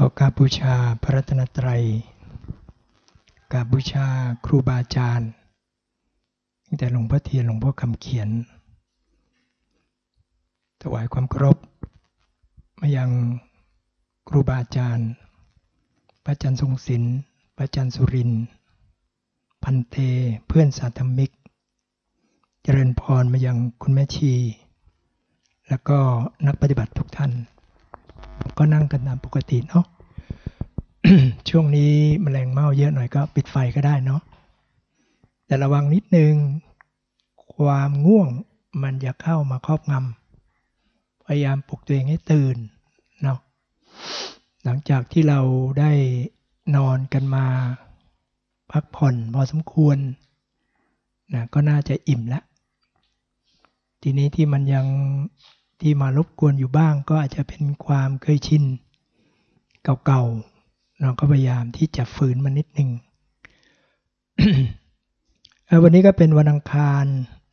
ก็กราบบูชาพระรัตนตรัยกราบบูชาครูบาอาจารย์ตั้งแต่หลวงพ่อเทียนหลวงพ่อคำเขียน ถวายความเคารพมายังครูบาอาจารย์ พระอาจารย์ทรงศิลป์พระอาจารย์สุริน พันเตเพื่อนสาธมิก เจริญพรมายังคุณแม่ชี แล้วก็นักปฏิบัติทุกท่าน ก็นั่งกันตามปกติเนาะช่วงนี้แมลงเม่าเยอะหน่อยก็ปิดไฟก็ได้เนาะแต่ระวังนิดนึง ความง่วงมันจะเข้ามาครอบงำพยายามปลุกตัวเองให้ตื่นเนาะหลังจากที่เราได้นอนกันมาพักผ่อนพอสมควรนะก็น่าจะอิ่มแล้วทีนี้ที่มันยัง ที่มารบกวนอยู่บ้างก็อาจจะเป็นความเคยชินเก่าๆเราก็พยายามที่จะฝืนมันนิดหนึ่งวันนี้ก็เป็นวันอังคาร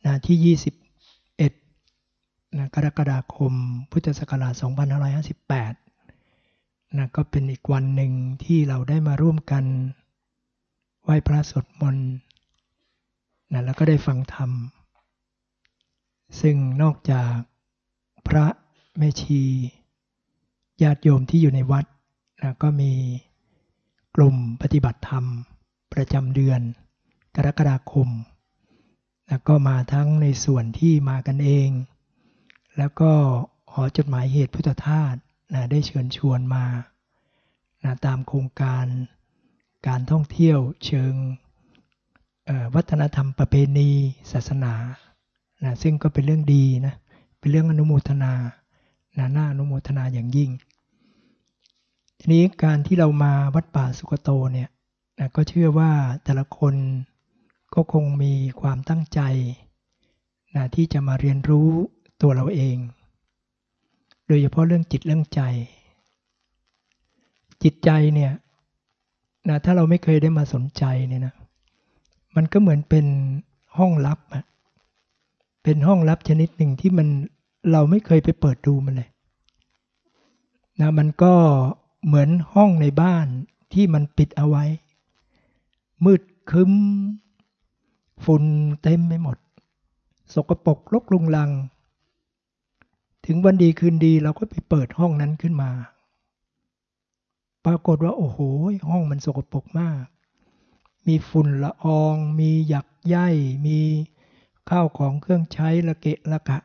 นะที่ 21นะกรกฎาคม พุทธศักราช 2558นะก็เป็นอีกวันหนึ่งที่เราได้มาร่วมกันไหว้พระสวดมนต์นะแล้วก็ได้ฟังธรรม ซึ่งนอกจาก พระแม่ชีญาติโยมที่อยู่ในวัดนะก็มีกลุ่มปฏิบัติธรรม ประจำเดือน กรกฎาคมนะก็มาทั้งในส่วนที่มากันเอง แล้วก็หอจดหมายเหตุพุทธทาสนะได้เชิญชวนมานะตามโครงการการท่องเที่ยวเชิงวัฒนธรรมประเพณี ศาสนานะซึ่งก็เป็นเรื่องดีนะ เป็นเรื่องอนุโมทนานะน่าอนุโมทนาอย่างยิ่ง ทีนี้การที่เรามาวัดป่าสุกโตเนี่ยนะก็เชื่อว่าแต่ละคนก็คงมีความตั้งใจนะที่จะมาเรียนรู้ตัวเราเอง โดยเฉพาะเรื่องจิตเรื่องใจ จิตใจเนี่ยนะถ้าเราไม่เคยได้มาสนใจเนี่ยนะมันก็เหมือนเป็นห้องลับอะเป็นห้องลับชนิดหนึ่งที่มัน เราไม่เคยไปเปิดดูมันเลยนะมันก็เหมือนห้องในบ้านที่มันปิดเอาไว้ มืดคึ้ม ฝุ่นเต็มไปหมด สกปรกลกลุงลัง ถึงวันดีคืนดีเราก็ไปเปิดห้องนั้นขึ้นมา ปรากฏว่าโอ้โห ห้องมันสกปรกมาก มีฝุ่นละออง มีหยักใยมีข้าวของเครื่องใช้ละเกะละกะ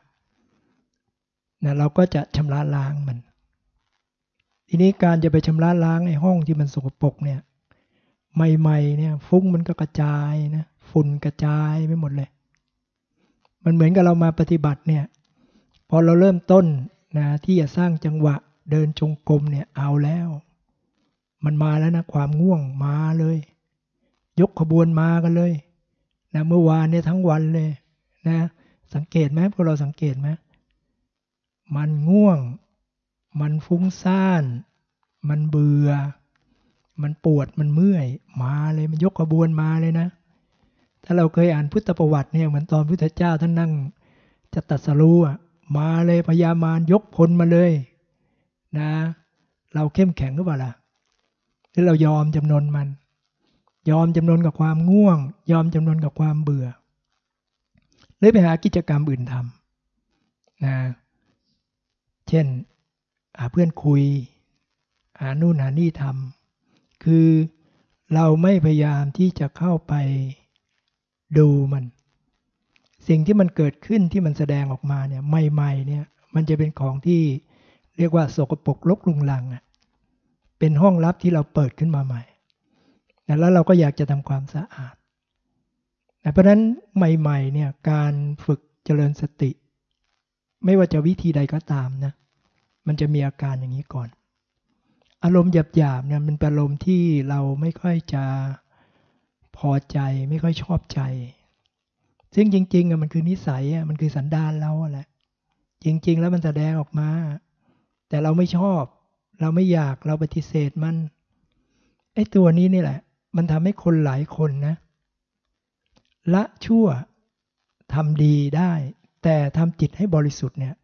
นะเราก็จะชำระล้างมัน ทีนี้การจะไปชำระล้างไอ้ห้องที่มันสกปรกเนี่ยใหม่ๆเนี่ยฟุ้งมันก็กระจายนะฝุ่นกระจายไปหมดเลย มันเหมือนกับเรามาปฏิบัติเนี่ยพอเราเริ่มต้นนะที่จะสร้างจังหวะเดินจงกรมเนี่ยเอาแล้ว มันมาแล้วนะความง่วงมาเลย ยกขบวนมากันเลยนะเมื่อวานเนี่ยทั้งวันเลยนะสังเกตไหมพวกเราสังเกตไหม มันง่วง มันฟุ้งซ่าน มันเบื่อ มันปวดมันเมื่อย มาเลยมันยกขบวนมาเลยนะ ถ้าเราเคยอ่านพุทธประวัติเนี่ยเหมือนตอนพุทธเจ้าท่านนั่งจะตัดสรู้อะมาเลยพญามารยกพลมาเลยนะ เราเข้มแข็งหรือเปล่าล่ะหรือเรายอมจำนนมัน ยอมจำนนกับความง่วง ยอมจำนนกับความเบื่อเลยไปหากิจกรรมอื่นทำนะ เช่นหาเพื่อนคุย หานู่นหานี่ทำคือเราไม่พยายามที่จะเข้าไปดูมัน สิ่งที่มันเกิดขึ้นที่มันแสดงออกมาเนี่ยใหม่ๆเนี่ยมันจะเป็นของที่เรียกว่าโสกปรกลกลุงลังอะเป็นห้องลับที่เราเปิดขึ้นมาใหม่แล้วเราก็อยากจะทำความสะอาดเพราะนั้นใหม่ๆเนี่ยการฝึกเจริญสติ ไม่ว่าจะวิธีใดก็ตามนะ มันจะมีอาการอย่างนี้ก่อน อารมณ์หยาบๆเนี่ยมันเป็นอารมณ์ที่เราไม่ค่อยจะพอใจไม่ค่อยชอบใจ ซึ่งจริงๆอะมันคือนิสัยอะมันคือสันดานเราแหละ จริง ๆ แล้วมันแสดงออกมา แต่เราไม่ชอบ เราไม่อยากเราปฏิเสธมันไอ้ตัวนี้นี่แหละ มันทำให้คนหลายคนนะ ละชั่วทำดีได้ แต่ทำจิตให้บริสุทธิ์เนี่ย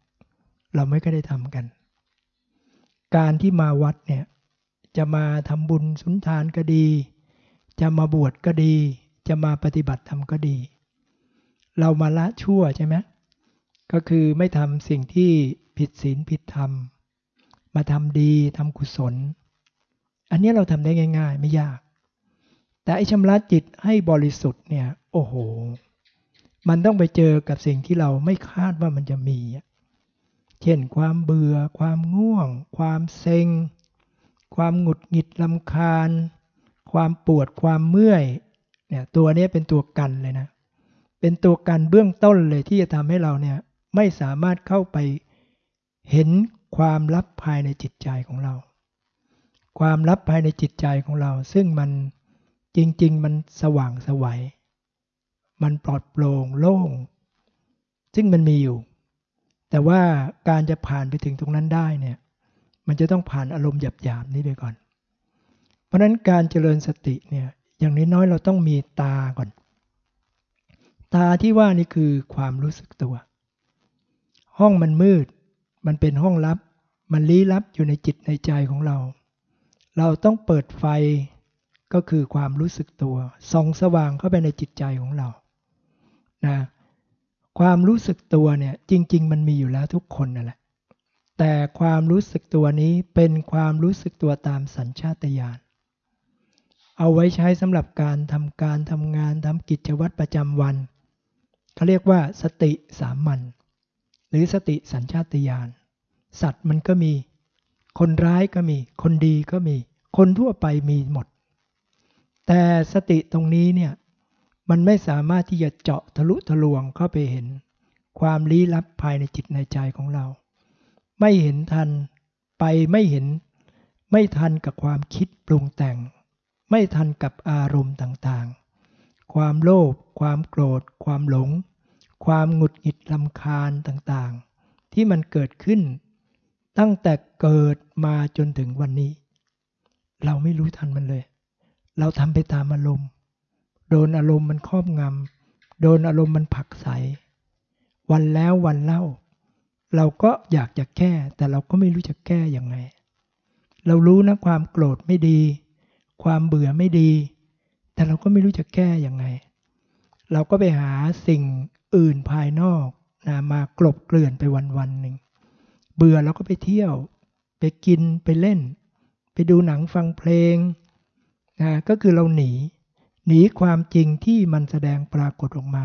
เราไม่ก็ได้ทำกัน การที่มาวัดเนี่ยจะมาทำบุญสุนทานก็ดี จะมาบวชก็ดี จะมาปฏิบัติธรรมก็ดี เรามาละชั่วใช่ไหมก็คือไม่ทำสิ่งที่ผิดศีลผิดธรรม มาทำดีทำกุศล อันนี้เราทำได้ง่าย ๆ ไม่ยาก แต่ไอ้ชำระจิตให้บริสุทธิ์เนี่ย โอ้โห มันต้องไปเจอกับสิ่งที่เราไม่คาดว่ามันจะมี เช่นความเบื่อ ความง่วง ความเซ็ง ความหงุดหงิดลำคาญ ความปวดความเมื่อยเนี่ยตัวนี้เป็นตัวกันเลยนะ เป็นตัวกันเบื้องต้นเลยที่จะทำให้เราเนี่ยไม่สามารถเข้าไปเห็นความลับภายในจิตใจของเรา ความลับภายในจิตใจของเรา ซึ่งมันจริง ๆ มันสว่างสวัย มันปลอดโปร่งโล่ง ซึ่งมันมีอยู่ แต่ว่าการจะผ่านไปถึงตรงนั้นได้เนี่ย มันจะต้องผ่านอารมณ์หยาบๆนี้ไปก่อน เพราะนั้นการเจริญสติเนี่ย อย่างน้อยๆเราต้องมีตาก่อน ตาที่ว่านี่คือความรู้สึกตัว ห้องมันมืด มันเป็นห้องลับ มันลี้ลับอยู่ในจิตในใจของเรา เราต้องเปิดไฟก็คือความรู้สึกตัวส่องสว่างเข้าไปในจิตใจของเรา นะ ความรู้สึกตัวเนี่ยจริง ๆ มันมีอยู่แล้วทุกคนนั่นแหละ แต่ความรู้สึกตัวนี้เป็นความรู้สึกตัวตามสัญชาตญาณ เอาไว้ใช้สำหรับการทำการทำงานทำกิจวัตรประจำวัน เขาเรียกว่าสติสามัญหรือสติสัญชาตญาณ สัตว์มันก็มี คนร้ายก็มี คนดีก็มี คนทั่วไปมีหมด แต่สติตรงนี้เนี่ย มันไม่สามารถที่จะเจาะทะลุทะลวงเข้าไปเห็น ความลี้ลับภายในจิตในใจของเรา ไม่เห็นทันไปไม่เห็น ไม่ทันกับความคิดปรุงแต่ง ไม่ทันกับอารมณ์ต่างๆ ความโลภความโกรธ ความหลง ความหงุดหงิดลำคาญต่างๆ ที่มันเกิดขึ้น ตั้งแต่เกิดมาจนถึงวันนี้ เราไม่รู้ทันมันเลย เราทำไปตามอารมณ์ โดนอารมณ์มันครอบงำโดนอารมณ์มันผักใส วันแล้ววันเล่า เราก็อยากจะแก้ แต่เราก็ไม่รู้จะแก้ยังไง เรารู้นะความโกรธไม่ดี ความเบื่อไม่ดี แต่เราก็ไม่รู้จะแก้ยังไง เราก็ไปหาสิ่งอื่นภายนอกนะมากลบเกลื่อนไปวันวันหนึ่งเบื่อเราก็ไปเที่ยว ไปกินไปเล่น ไปดูหนังฟังเพลงนะก็คือเราหนี หนีความจริงที่มันแสดงปรากฏออกมา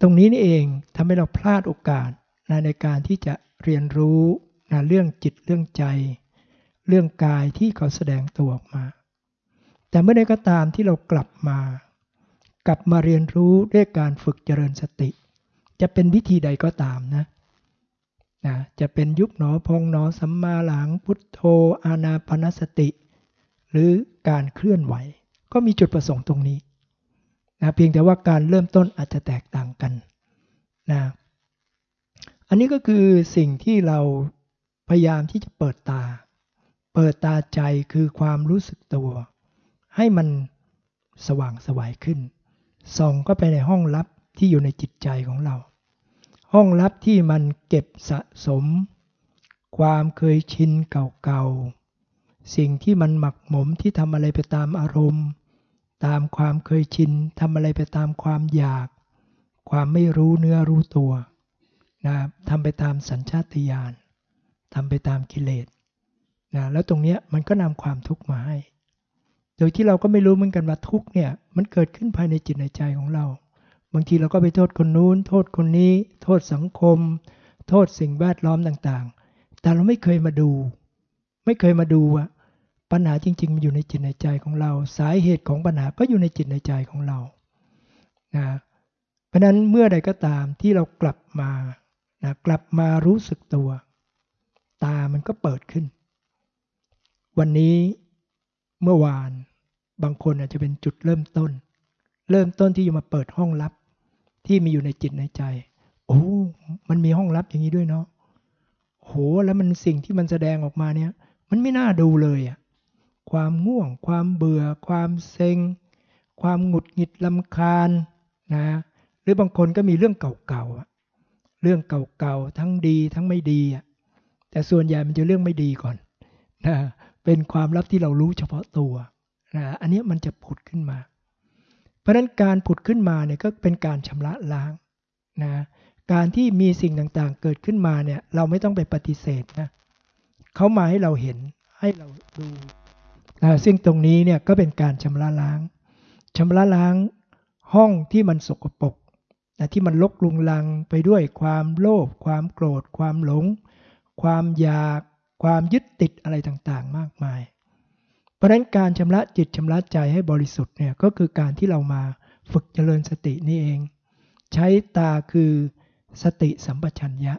ตรงนี้นี่เองทำให้เราพลาดโอกาสนะในการที่จะเรียนรู้นะเรื่องจิตเรื่องใจ เรื่องกายที่เขาแสดงตัวออกมา แต่เมื่อใดก็ตามที่เรากลับมา กลับมาเรียนรู้ด้วยการฝึกเจริญสติ จะเป็นวิธีใดก็ตามนะนะจะเป็นยุบหนอพองหนอสัมมาหลังพุทโธอานาปนสติ หรือการเคลื่อนไหว ก็มีจุดประสงค์ตรงนี้นะเพียงแต่ว่าการเริ่มต้นอาจจะแตกต่างกันนะอันนี้ก็คือสิ่งที่เราพยายามที่จะเปิดตา เปิดตาใจคือความรู้สึกตัว ให้มันสว่างสวายขึ้น ส่องก็ไปในห้องลับที่อยู่ในจิตใจของเรา ห้องลับที่มันเก็บสะสม ความเคยชินเก่าๆ สิ่งที่มันหมักหมมที่ทำอะไรไปตามอารมณ์ ตามความเคยชินทำอะไรไปตามความอยาก ความไม่รู้เนื้อรู้ตัวนะทำไปตามสัญชาตญาณทำไปตามกิเลสนะแล้วตรงเนี้ยมันก็นำความทุกข์มาให้ โดยที่เราก็ไม่รู้เหมือนกันว่าทุกเนี่ยมันเกิดขึ้นภายในจิตในใจของเรา บางทีเราก็ไปโทษคนนู้น โทษคนนี้ โทษสังคม โทษสิ่งแวดล้อมต่างๆ แต่เราไม่เคยมาดู ไม่เคยมาดูว่า ปัญหาจริง ๆ มันอยู่ในจิตในใจของเรา สาเหตุของปัญหาก็อยู่ในจิตในใจของเรานะเพราะนั้นเมื่อใดก็ตามที่เรากลับมานะกลับมารู้สึกตัว ตามันก็เปิดขึ้น วันนี้เมื่อวานบางคนอาจจะเป็นจุดเริ่มต้น เริ่มต้นที่จะมาเปิดห้องลับ ที่มีอยู่ในจิตในใจ โอ้ มันมีห้องลับอย่างนี้ด้วยเนาะโหแล้วมันสิ่งที่มันแสดงออกมาเนี่ย มันไม่น่าดูเลยอะ ความง่วง ความเบื่อ ความเซ็ง ความหงุดหงิดลำคาญนะหรือบางคนก็มีเรื่องเก่าๆเรื่องเก่าๆทั้งดีทั้งไม่ดีอะแต่ส่วนใหญ่มันจะเรื่องไม่ดีก่อนนะเป็นความลับที่เรารู้เฉพาะตัวนะอันนี้มันจะผุดขึ้นมา เพราะนั้นการผุดขึ้นมาเนี่ยก็เป็นการชำระล้างนะการที่มีสิ่งต่างๆ เกิดขึ้นมาเนี่ยเราไม่ต้องไปปฏิเสธนะเขามาให้เราเห็นให้เราดู นะซึ่งตรงนี้เนี่ยก็เป็นการชำระล้างชำระล้างห้องที่มันสกปรกนะที่มันลกลุงลังไปด้วยความโลภความโกรธ ความหลง ความอยากความยึดติดอะไรต่างๆ มากมาย เพราะฉะนั้นการชำระจิตชำระใจให้บริสุทธิ์เนี่ยก็คือการที่เรามาฝึกเจริญสตินี่เอง ใช้ตาคือสติสัมปชัญญะ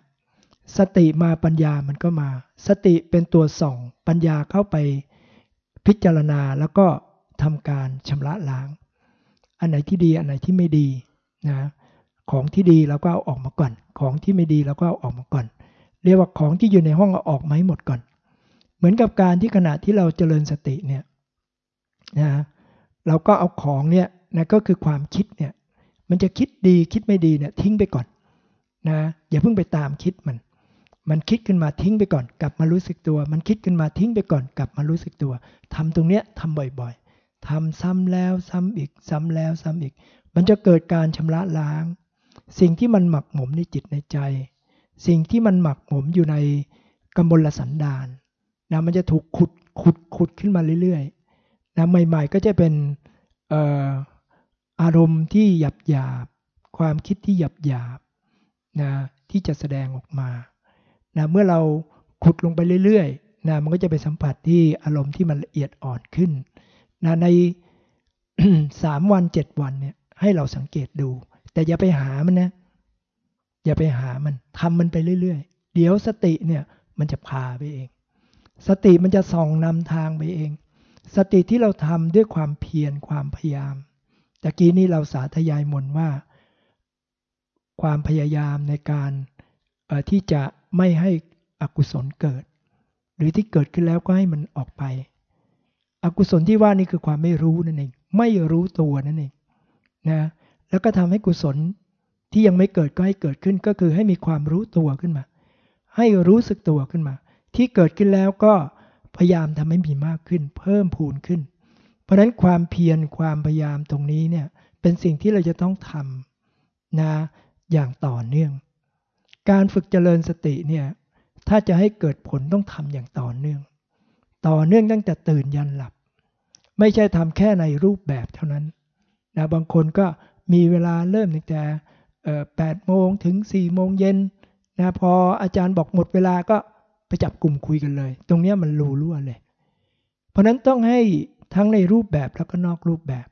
สติมาปัญญามันก็มา สติเป็นตัวส่อง ปัญญาเข้าไป พิจารณาแล้วก็ทำการชำระล้าง อันไหนที่ดีอันไหนที่ไม่ดีนะของที่ดีเราก็เอาออกมาก่อน ของที่ไม่ดีเราก็เอาออกมาก่อน เรียกว่าของที่อยู่ในห้องเอาออกมาให้หมดก่อน เหมือนกับการที่ขณะที่เราเจริญสติเนี่ยนะเราก็เอาของเนี่ยนะก็คือความคิดเนี่ยมันจะคิดดีคิดไม่ดีเนี่ยทิ้งไปก่อนนะอย่าเพิ่งไปตามคิดมัน มันคิดขึ้นมาทิ้งไปก่อน กลับมารู้สึกตัว มันคิดขึ้นมาทิ้งไปก่อน กลับมารู้สึกตัวทำตรงเนี้ยทำบ่อยๆทำซ้ำแล้วซ้ำอีก ซ้ำแล้วซ้ำอีก มันจะเกิดการชำระล้าง สิ่งที่มันหมักหมมในจิตในใจ สิ่งที่มันหมักหมมอยู่ในกำมลสันดานนะมันจะถูกขุดขุดขุดขึ้นมาเรื่อยๆนะใหม่ๆก็จะเป็นอารมณ์ที่หยาบหยาบความคิดที่หยาบหยาบนะที่จะแสดงออกมา นะเมื่อเราขุดลงไปเรื่อยๆนะมันก็จะไปสัมผัสที่อารมณ์ที่มันละเอียดอ่อนขึ้นนะในสามวันเจ็ดวันเนี่ยให้เราสังเกตดู แต่อย่าไปหามันนะอย่าไปหามันทำมันไปเรื่อยๆ เดี๋ยวสติเนี่ยมันจะพาไปเอง สติมันจะส่องนำทางไปเอง สติที่เราทำด้วยความเพียรความพยายามตะกี้นี้เราสาธยายมนว่า ความพยายามในการที่จะ ไม่ให้อกุศลเกิด หรือที่เกิดขึ้นแล้วก็ให้มันออกไป อกุศลที่ว่านี่คือความไม่รู้นั่นเอง ไม่รู้ตัวนั่นเองนะ แล้วก็ทำให้กุศลที่ยังไม่เกิดก็ให้เกิดขึ้นก็คือให้มีความรู้ตัวขึ้นมา ให้รู้สึกตัวขึ้นมา ที่เกิดขึ้นแล้วก็พยายามทำให้มีมากขึ้น เพิ่มพูนขึ้น เพราะฉะนั้นความเพียรความพยายามตรงนี้เนี่ยเป็นสิ่งที่เราจะต้องทำนะอย่างต่อเนื่อง การฝึกเจริญสติเนี่ยถ้าจะให้เกิดผลต้องทำอย่างต่อเนื่อง ต่อเนื่องตั้งแต่ตื่นยันหลับ ไม่ใช่ทำแค่ในรูปแบบเท่านั้นนะบางคนก็มีเวลาเริ่มตั้งแต่แปดโมงถึง4ี่โมงเย็นนะพออาจารย์บอกหมดเวลาก็ไปจับกลุ่มคุยกันเลย ตรงนี้มันรูรั่วเลย เพราะนั้นต้องให้ทั้งในรูปแบบแล้วก็นอกรูปแบบ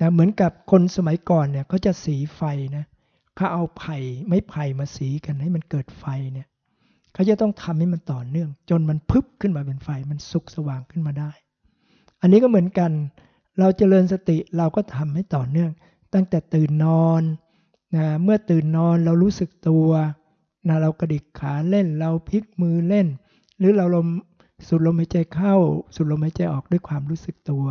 นะเหมือนกับคนสมัยก่อนเนี่ยเขาจะสีไฟนะเขาเอาไผ่ไม้ไผ่มาสีกันให้มันเกิดไฟเนี่ยเขาจะต้องทำให้มันต่อเนื่อง จนมันพึบขึ้นมาเป็นไฟ มันสุกสว่างขึ้นมาได้ อันนี้ก็เหมือนกัน เราจเจริญสติเราก็ทำให้ต่อเนื่อง ตั้งแต่ตื่นนอนนะเมื่อตื่นนอนเรารู้สึกตัวนะเรากระดิกขาเล่น เราพลิกมือเล่น หรือเราลมสูดลมหายใจเข้าสูดลมหายใจออกด้วยความรู้สึกตัว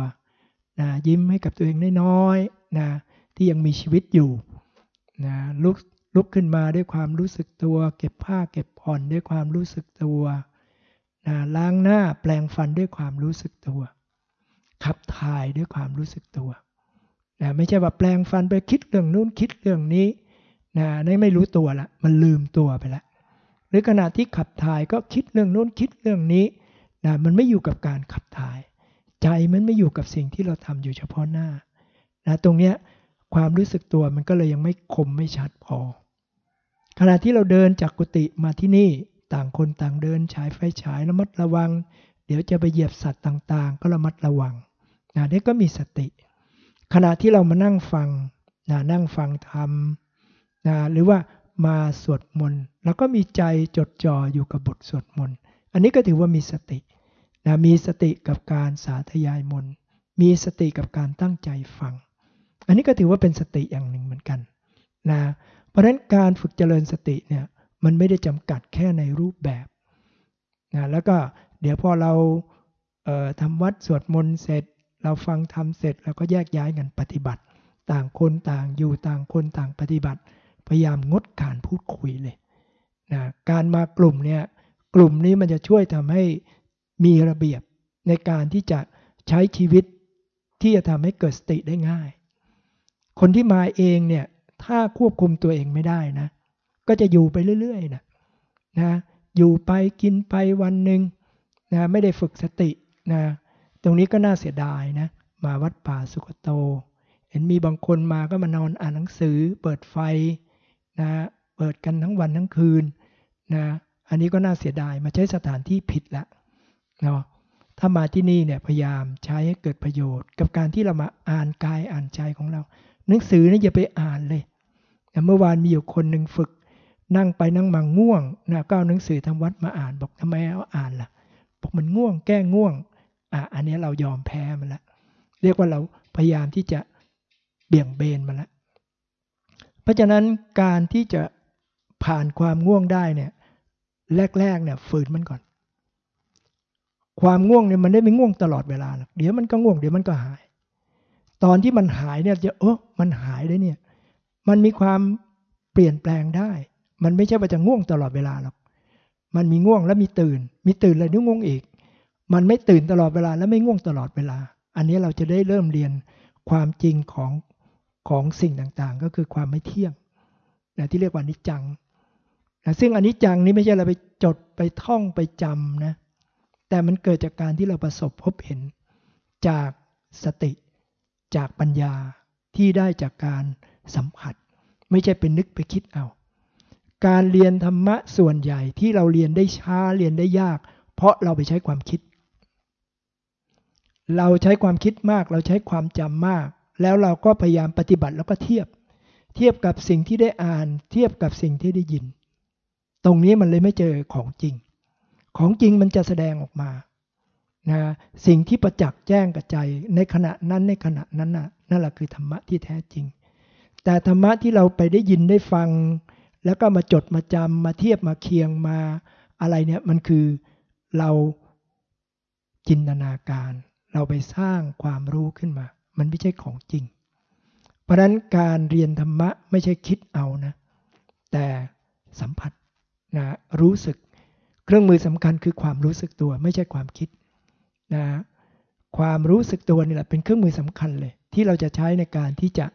นะยิ้มให้กับตัวเองน้อยๆนะที่ยังมีชีวิตอยู่ นะลุกลุกขึ้นมาด้วยความรู้สึกตัว เก็บผ้าเก็บผ่อนด้วยความรู้สึกตัวนะล้างหน้าแปลงฟันด้วยความรู้สึกตัว ขับถ่ายด้วยความรู้สึกตัวนะไม่ใช่ว่าแปลงฟันไปคิดเรื่องนู้นคิดเรื่องนี้นะนี่ไม่รู้ตัวละมันลืมตัวไปละหรือขณะที่ขับถ่ายก็คิดเรื่องนู้นคิดเรื่องนี้นะมันไม่อยู่กับการขับถ่าย ใจมันไม่อยู่กับสิ่งที่เราทำอยู่เฉพาะหน้านะตรงเนี้ย ความรู้สึกตัวมันก็เลยยังไม่คมไม่ชัดพอ ขณะที่เราเดินจากกุฏิมาที่นี่ต่างคนต่างเดินฉายไฟฉายระมัดระวัง เดี๋ยวจะไปเหยียบสัตว์ต่างๆ ก็ระมัดระวังนะนี่ก็มีสติ ขณะที่เรามานั่งฟังนะนั่งฟังธรรมนะหรือว่ามาสวดมนต์แล้วก็มีใจจดจ่ออยู่กับบทสวดมนต์อันนี้ก็ถือว่ามีสตินะมีสติกับการสาธยายมนต์มีสติกับการตั้งใจฟัง อันนี้ก็ถือว่าเป็นสติอย่างหนึ่งเหมือนกันนะเพราะฉะนั้นการฝึกเจริญสติเนี่ยมันไม่ได้จำกัดแค่ในรูปแบบนะแล้วก็เดี๋ยวพอเราเทำวัดสวดมนต์เสร็จ เราฟังทำเสร็จแล้วก็แยกย้ายกันปฏิบัติ ต่างคนต่างอยู่ต่างคนต่างปฏิบัติ พยายามงดการพูดคุยเลยนะการมากลุ่มเนี่ยกลุ่มนี้มันจะช่วยทำให้มีระเบียบในการที่จะใช้ชีวิตที่จะทำให้เกิดสติได้ง่าย คนที่มาเองเนี่ย ถ้าควบคุมตัวเองไม่ได้นะ ก็จะอยู่ไปเรื่อยๆนะนะ อยู่ไปกินไปวันหนึ่งนะไม่ได้ฝึกสตินะ ตรงนี้ก็น่าเสียดายนะ มาวัดป่าสุกโต เห็นมีบางคนมาก็มานอนอ่านหนังสือ เปิดไฟนะเปิดกันทั้งวันทั้งคืนนะ อันนี้ก็น่าเสียดายมาใช้สถานที่ผิดละเนาะถ้ามาที่นี่เนี่ยพยายามใช้ให้เกิดประโยชน์ กับการที่เรามาอ่านกายอ่านใจของเรา หนังสือนี่อย่าไปอ่านเลยเมื่อวานมีอยู่คนหนึ่งฝึก นั่งไปนั่งมาง่วงนะก็เอาหนังสือทำวัดมาอ่านบอกทำไมเอาอ่านล่ะบอกมันง่วง แก้ง่วงอะอันนี้เรายอมแพ้มันละเรียกว่าเราพยายามที่จะเบี่ยงเบนมันละเพราะฉะนั้นการที่จะผ่านความง่วงได้เนี่ยแรกๆเนี่ยฝืนมันก่อน ความง่วงเนี่ยมันได้ไม่ง่วงตลอดเวลาหรอกเดี๋ยวมันก็ง่วงเดี๋ยวมันก็หาย ตอนที่มันหายเนี่ยจะเออมันหายได้เนี่ย มันมีความเปลี่ยนแปลงได้ มันไม่ใช่ว่าจะง่วงตลอดเวลาหรอกมันมีง่วงแล้วมีตื่น มีตื่นแล้วนึกง่วงอีก มันไม่ตื่นตลอดเวลา แล้วไม่ง่วงตลอดเวลา อันนี้เราจะได้เริ่มเรียนความจริงของของสิ่งต่างๆ ก็คือความไม่เที่ยงนะที่เรียกว่านิจจังนะซึ่งอนิจจังนี้ไม่ใช่เราไปจดไปท่องไปจำนะ แต่มันเกิดจากการที่เราประสบพบเห็นจากสติ จากปัญญาที่ได้จากการสัมผัส ไม่ใช่เป็นนึกไปคิดเอา การเรียนธรรมะส่วนใหญ่ที่เราเรียนได้ช้าเรียนได้ยาก เพราะเราไปใช้ความคิด เราใช้ความคิดมาก เราใช้ความจำมาก แล้วเราก็พยายามปฏิบัติแล้วก็เทียบ เทียบกับสิ่งที่ได้อ่าน เทียบกับสิ่งที่ได้ยิน ตรงนี้มันเลยไม่เจอของจริง ของจริงมันจะแสดงออกมา นะสิ่งที่ประจักษ์แจ้งกับใจในขณะนั้นในขณะนั้นน่ะนั่นแหละคือธรรมะที่แท้จริง แต่ธรรมะที่เราไปได้ยินได้ฟัง แล้วก็มาจดมาจำมาเทียบมาเคียงมาอะไรเนี่ยมันคือเราจินตนาการ เราไปสร้างความรู้ขึ้นมา มันไม่ใช่ของจริง เพราะนั้นการเรียนธรรมะไม่ใช่คิดเอานะ แต่สัมผัสนะรู้สึก เครื่องมือสำคัญคือความรู้สึกตัวไม่ใช่ความคิด นะความรู้สึกตัวนี่แหละเป็นเครื่องมือสำคัญเลย ที่เราจะใช้ในการที่จะ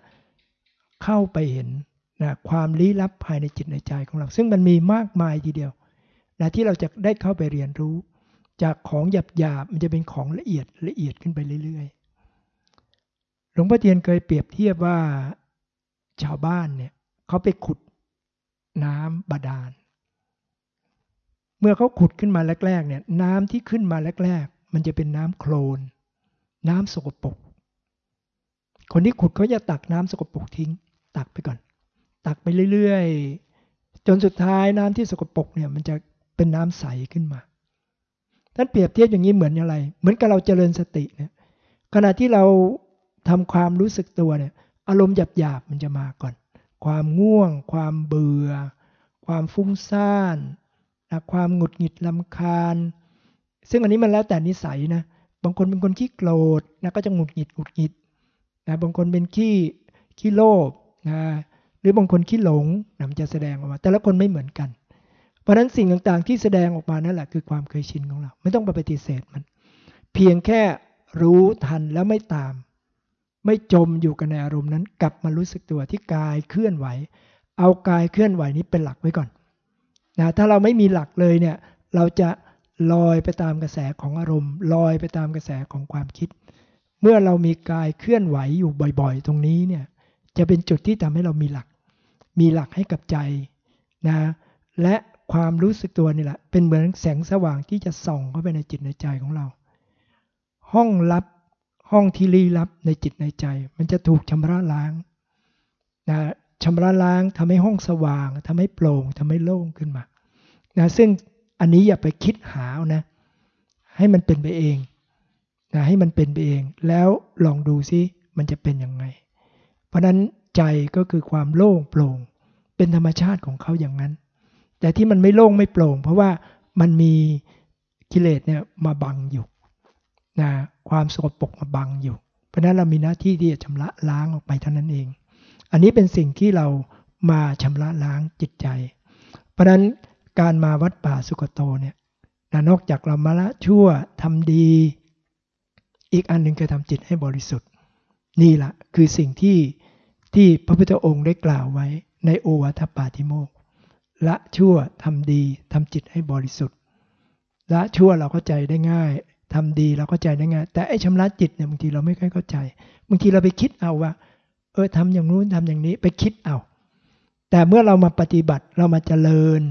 เข้าไปเห็นนะความลี้ลับภายในจิตในใจของเรา ซึ่งมันมีมากมายทีเดียวนะที่เราจะได้เข้าไปเรียนรู้ จากของหยาบหยาบมันจะเป็นของละเอียดละเอียดขึ้นไปเรื่อยๆหลวงพ่อเทียนเคยเปรียบเทียบว่าชาวบ้านเนี่ยเขาไปขุดน้ำบาดาล เมื่อเขาขุดขึ้นมาแรกๆเนี่ยน้ำที่ขึ้นมาแรกๆ มันจะเป็นน้ำโคลน น้ำสกปรกคนที่ขุดเขาจะตักน้ำสกปรกทิ้ง ตักไปก่อน ตักไปเรื่อยๆ จนสุดท้ายน้ำที่สกปรกเนี่ยมันจะเป็นน้ำใสขึ้นมาท่านเปรียบเทียบอย่างนี้เหมือนอะไร เหมือนกับเราเจริญสติเนี่ยขณะที่เราทำความรู้สึกตัวเนี่ย อารมณ์หยาบๆมันจะมาก่อน ความง่วง ความเบื่อ ความฟุ้งซ่าน ความหงุดหงิดลำคาญ ซึ่งอันนี้มันแล้วแต่นิสัยนะบางคนเป็นคนขี้โกรธนะก็จะหงุดหงิดหงุดหงิดนะบางคนเป็นขี้ขี้โลภนะหรือบางคนขี้หลงนะมันจะแสดงออกมา แต่ละคนไม่เหมือนกัน เพราะฉะนั้นสิ่งต่างๆ ที่แสดงออกมานั่นแหละคือความเคยชินของเรา ไม่ต้องไปปฏิเสธมัน เพียงแค่รู้ทันแล้วไม่ตาม ไม่จมอยู่กับในอารมณ์นั้น กลับมารู้สึกตัวที่กายเคลื่อนไหว เอากายเคลื่อนไหวนี้เป็นหลักไว้ก่อนนะถ้าเราไม่มีหลักเลยเนี่ยเราจะ ลอยไปตามกระแสของอารมณ์ ลอยไปตามกระแสของความคิด เมื่อเรามีกายเคลื่อนไหวอยู่บ่อยๆ ตรงนี้เนี่ยจะเป็นจุดที่ทำให้เรามีหลัก มีหลักให้กับใจนะและความรู้สึกตัวนี่แหละ เป็นเหมือนแสงสว่างที่จะส่องเข้าไปในจิตในใจของเรา ห้องลับห้องที่ลี้ลับในจิตในใจ มันจะถูกชำระล้างนะชำระล้างทำให้ห้องสว่างทำให้โปร่งทำให้โล่งขึ้นมานะซึ่ง อันนี้อย่าไปคิดหานะ ให้มันเป็นไปเองนะให้มันเป็นไปเอง แล้วลองดูซิมันจะเป็นยังไง เพราะนั้นใจก็คือความโล่งโปร่ง เป็นธรรมชาติของเขาอย่างนั้น แต่ที่มันไม่โล่งไม่โปร่ง เพราะว่ามันมีกิเลสเนี่ยมาบังอยู่นะความสกปรกมาบังอยู่ เพราะนั้นเรามีหน้าที่ที่จะชำระล้างออกไปเท่านั้นเอง อันนี้เป็นสิ่งที่เรามาชำระล้างจิตใจ เพราะนั้น การมาวัดป่าสุกโตเนี่ยนอกจากเรามาละชั่วทำดี อีกอันหนึ่งคือทำจิตให้บริสุทธิ์ นี่แหละคือสิ่งที่ที่พระพุทธองค์ได้กล่าวไว้ในโอวาทปาติโมกละชั่วทำดีทำจิตให้บริสุทธิ์ละชั่วเราเข้าใจได้ง่ายทำดีเราเข้าใจได้ง่าย แต่ไอ้ชำระจิตเนี่ยบางทีเราไม่ค่อยเข้าใจบางทีเราไปคิดเอาว่า เออทำอย่างนู้นทำอย่างนี้ไปคิดเอาแต่เมื่อเรามาปฏิบัติเรามาเจริญ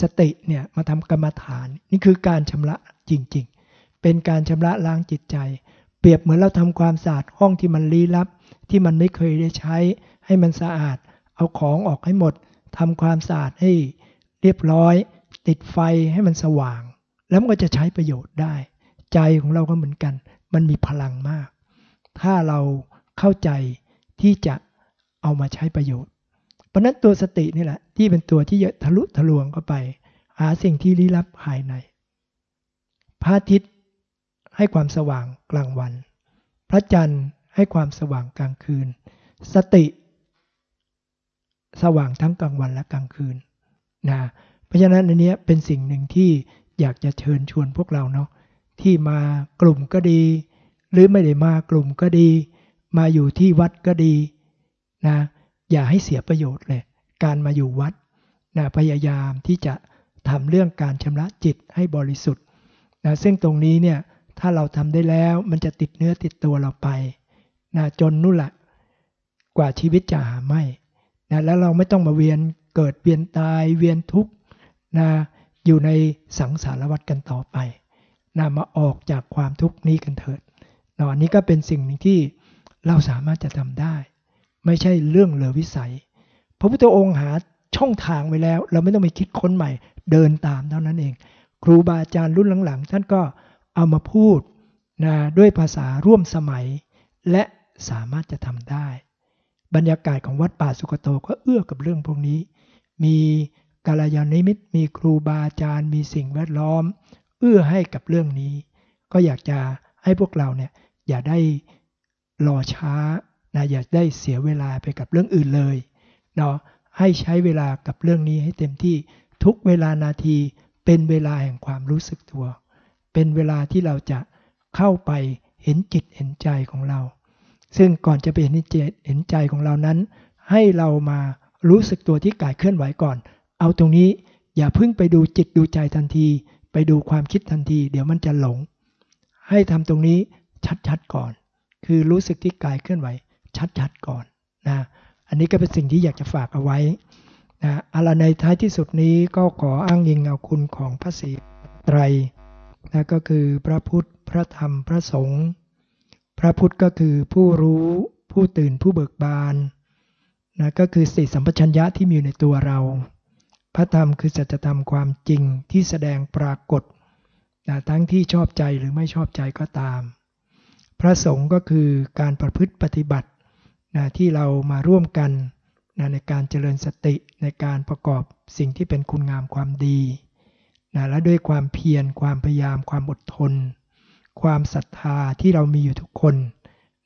สติเนี่ยมาทำกรรมฐาน นี่คือการชำระจริงๆ เป็นการชำระล้างจิตใจ เปรียบเหมือนเราทำความสะอาดห้องที่มันลี้ลับ ที่มันไม่เคยได้ใช้ ให้มันสะอาด เอาของออกให้หมดทำความสะอาดให้เรียบร้อย ติดไฟให้มันสว่าง แล้วมันก็จะใช้ประโยชน์ได้ ใจของเราก็เหมือนกัน มันมีพลังมาก ถ้าเราเข้าใจที่จะเอามาใช้ประโยชน์ เพราะนั้นตัวสตินี่แหละ ที่เป็นตัวที่จะทะลุทะลวงเข้าไป หาสิ่งที่ลี้ลับภายใน พระอาทิตย์ให้ความสว่างกลางวัน พระจันทร์ให้ความสว่างกลางคืน สติ สว่างทั้งกลางวันและกลางคืนนะเพราะฉะนั้นอันนี้เป็นสิ่งหนึ่งที่อยากจะเชิญชวนพวกเราเนาะที่มากลุ่มก็ดี หรือไม่ได้มากลุ่มก็ดี มาอยู่ที่วัดก็ดีนะ อย่าให้เสียประโยชน์เลย การมาอยู่วัดนะพยายามที่จะทำเรื่องการชำระจิตให้บริสุทธิ์นะซึ่งตรงนี้เนี่ยถ้าเราทำได้แล้วมันจะติดเนื้อติดตัวเราไปนะจนนู่นแหละกว่าชีวิตจะหาไม่นะแล้วเราไม่ต้องมาเวียนเกิดเวียนตายเวียนทุกข์นะอยู่ในสังสารวัฏกันต่อไปนะมาออกจากความทุกข์นี้กันเถิดนะอันนี้ก็เป็นสิ่งหนึ่งที่เราสามารถจะทำได้ ไม่ใช่เรื่องเหลือวิสัย พระพุทธองค์หาช่องทางไว้แล้ว เราไม่ต้องไปคิดค้นใหม่ เดินตามเท่านั้นเอง ครูบาอาจารย์รุ่นหลังๆ ท่านก็เอามาพูดนะด้วยภาษาร่วมสมัย และสามารถจะทำได้ บรรยากาศของวัดป่าสุกโตก็เอื้อกับเรื่องพวกนี้ มีกาลยานิมิตมีครูบาอาจารย์ มีสิ่งแวดล้อม เอื้อให้กับเรื่องนี้ ก็อยากจะให้พวกเราเนี่ยอย่าได้รอช้า นะอย่าได้เสียเวลาไปกับเรื่องอื่นเลยเนาะให้ใช้เวลากับเรื่องนี้ให้เต็มที่ทุกเวลานาทีเป็นเวลาแห่งความรู้สึกตัว เป็นเวลาที่เราจะเข้าไปเห็นจิตเห็นใจของเรา ซึ่งก่อนจะไปเห็นเจตเห็นใจของเรานั้น ให้เรามารู้สึกตัวที่กายเคลื่อนไหวก่อน เอาตรงนี้อย่าเพิ่งไปดูจิตดูใจทันที ไปดูความคิดทันที เดี๋ยวมันจะหลง ให้ทำตรงนี้ชัดๆก่อน คือรู้สึกที่กายเคลื่อนไหว ชัดๆก่อนนะอันนี้ก็เป็นสิ่งที่อยากจะฝากเอาไว้นะอะไรในท้ายที่สุดนี้ก็ขออ้างยิงเอาคุณของพระศรีไตรนะก็คือพระพุทธพระธรรมพระสงฆ์พระพุทธก็คือผู้รู้ผู้ตื่นผู้เบิกบานนะก็คือสิสัมปชัญญะที่มีอยู่ในตัวเรา พระธรรมคือสัจธรรมความจริงที่แสดงปรากฏนะทั้งที่ชอบใจหรือไม่ชอบใจก็ตาม พระสงฆ์ก็คือการประพฤติปฏิบัติ นะที่เรามาร่วมกันนะในการเจริญสติในการประกอบสิ่งที่เป็นคุณงามความดีนะและด้วยความเพียรความพยายามความอดทน ความศรัทธาที่เรามีอยู่ทุกคน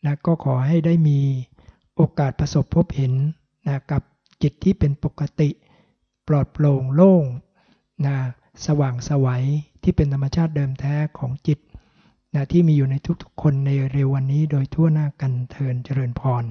นะก็ขอให้ได้มีโอกาสประสบพบเห็นนะกับจิตที่เป็นปกติ ปลอดโปร่งโล่งนะสว่างสวัยที่เป็นธรรมชาติเดิมแท้ของจิต นะที่มีอยู่ในทุกๆคนในเร็ววันนี้โดยทั่วหน้ากันเทินเจริญพร